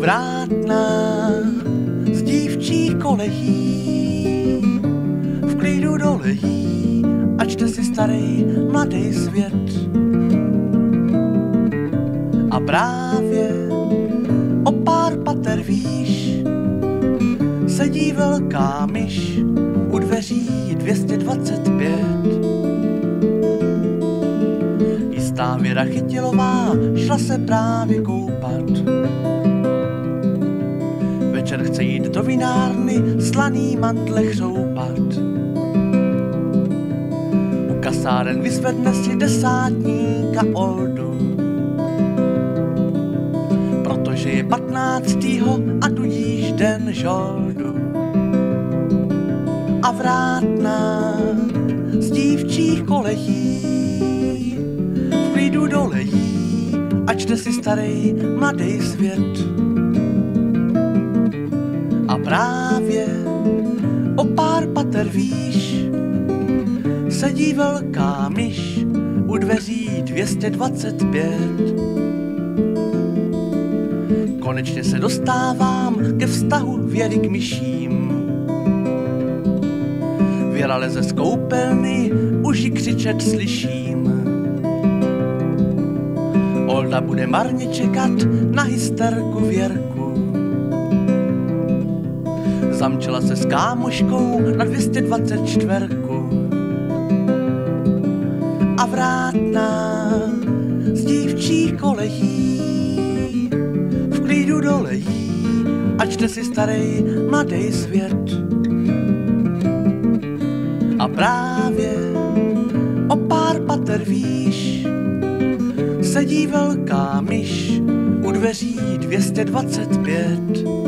Vrátná z dívčích kolejí v klidu dolejí a čte si starý mladý svět. A právě o pár pater výš sedí velká myš u dveří 225. Jistá Věra Chytilová šla se právě koupat. Večer chce jít do vinárny, slaný mantle chřoupat. U kasáren vyzvedne si desátníka oldu. Protože je patnáctýho a tudíž den žoldu. A vrátná v klidu dolejí a čte si starý mladý svět. A právě o pár pater výš sedí velká myš u dveří 225. Konečně se dostávám ke vztahu věry k myším. Věra leze z koupelny, už ji křičet slyším. Olda bude marně čekat na hysterku Věrku. Zamčela se s kámoškou na 224. A vrátná z dívčích kolejí v klidu dolejí a čte si starý mladý svět. A právě o pár pater výš sedí velká myš u dveří 225.